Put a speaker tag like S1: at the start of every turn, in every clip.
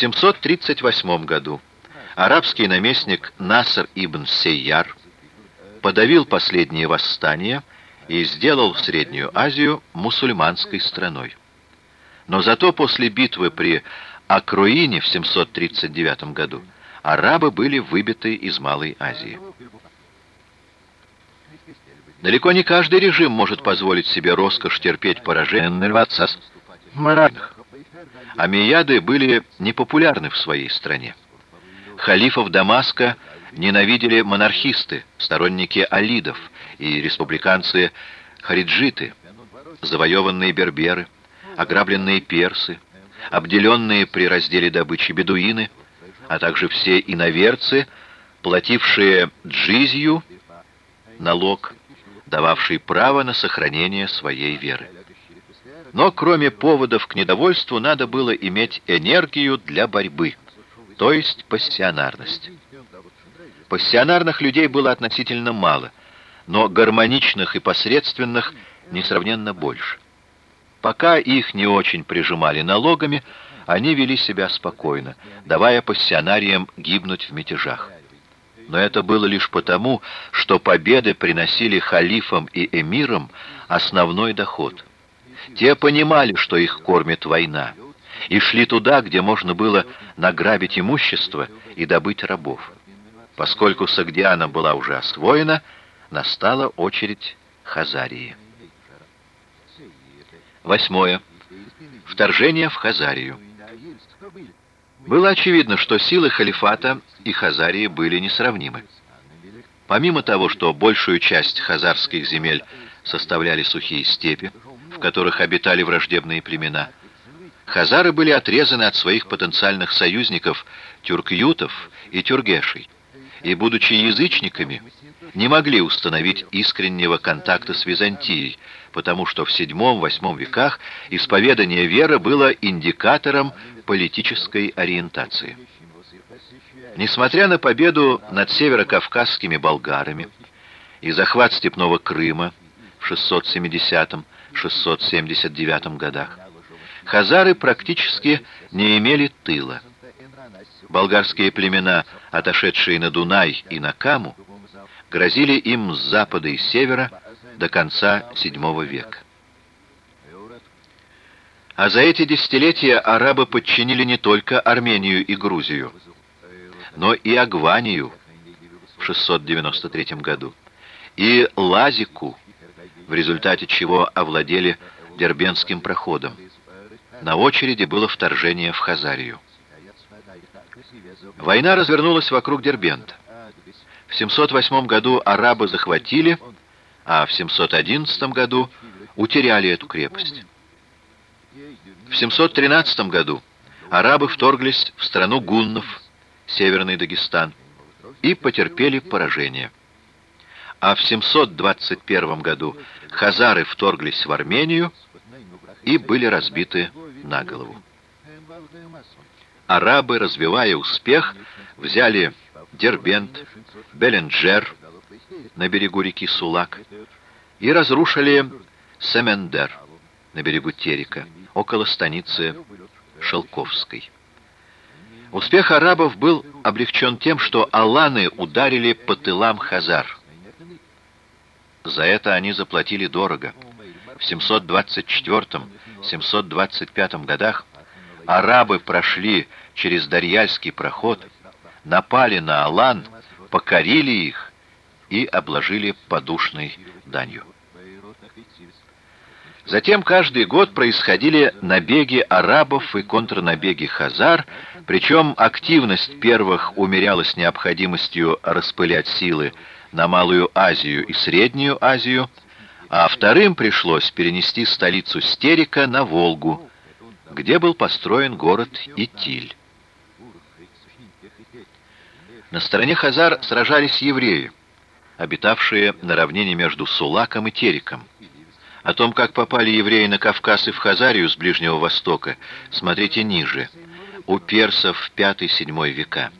S1: 738 году арабский наместник Наср ибн Сейяр подавил последние восстания и сделал Среднюю Азию мусульманской страной. Но зато после битвы при Акруине в 739 году арабы были выбиты из Малой Азии. Далеко не каждый режим может позволить себе роскошь терпеть поражение моральных. Амияды были непопулярны в своей стране. Халифов Дамаска ненавидели монархисты, сторонники алидов и республиканцы хариджиты, завоеванные берберы, ограбленные персы, обделенные при разделе добычи бедуины, а также все иноверцы, платившие джизью, налог, дававший право на сохранение своей веры. Но кроме поводов к недовольству надо было иметь энергию для борьбы, то есть пассионарность. Пассионарных людей было относительно мало, но гармоничных и посредственных несравненно больше. Пока их не очень прижимали налогами, они вели себя спокойно, давая пассионариям гибнуть в мятежах. Но это было лишь потому, что победы приносили халифам и эмирам основной доход. Те понимали, что их кормит война, и шли туда, где можно было награбить имущество и добыть рабов. Поскольку Сагдиана была уже освоена, настала очередь Хазарии. Восьмое. Вторжение в Хазарию. Было очевидно, что силы халифата и Хазарии были несравнимы. Помимо того, что большую часть хазарских земель составляли сухие степи, в которых обитали враждебные племена, хазары были отрезаны от своих потенциальных союзников тюркютов и тюргешей, и, будучи язычниками, не могли установить искреннего контакта с Византией, потому что в VII-VIII веках исповедание веры было индикатором политической ориентации. Несмотря на победу над северокавказскими болгарами и захват Степного Крыма в 670-679 годах, хазары практически не имели тыла. Болгарские племена, отошедшие на Дунай и на Каму, грозили им с запада и севера до конца VII века. А за эти десятилетия арабы подчинили не только Армению и Грузию, но и Агванию в 693 году, и Лазику, в результате чего овладели Дербенским проходом. На очереди было вторжение в Хазарию. Война развернулась вокруг Дербента. В 708 году арабы захватили, а в 711 году утеряли эту крепость. В 713 году арабы вторглись в страну гуннов, Северный Дагестан, и потерпели поражение. А в 721 году хазары вторглись в Армению и были разбиты на голову. Арабы, развивая успех, взяли Дербент, Беленджер на берегу реки Сулак и разрушили Семендер на берегу Терека, около станицы Шелковской. Успех арабов был облегчен тем, что аланы ударили по тылам хазар. За это они заплатили дорого. В 724-725 годах арабы прошли через Дарьяльский проход, напали на Алан, покорили их и обложили подушной данью. Затем каждый год происходили набеги арабов и контрнабеги хазар, причем активность первых умерялась необходимостью распылять силы на Малую Азию и Среднюю Азию, а вторым пришлось перенести столицу Стерика на Волгу, где был построен город Итиль. На стороне Хазар сражались евреи, обитавшие на равнине между Сулаком и Териком. О том, как попали евреи на Кавказ и в Хазарию с Ближнего Востока, смотрите ниже, у персов V-VII века.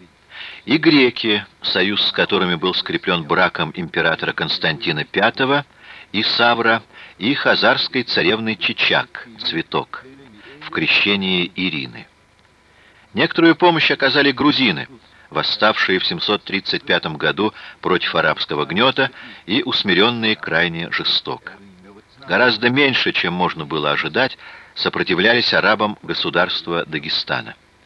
S1: И греки, союз с которыми был скреплен браком императора Константина V и Савра, и хазарской царевны Чичак, цветок, в крещении Ирины. Некоторую помощь оказали грузины, восставшие в 735 году против арабского гнета и усмиренные крайне жестоко. Гораздо меньше, чем можно было ожидать, сопротивлялись арабам государства Дагестана.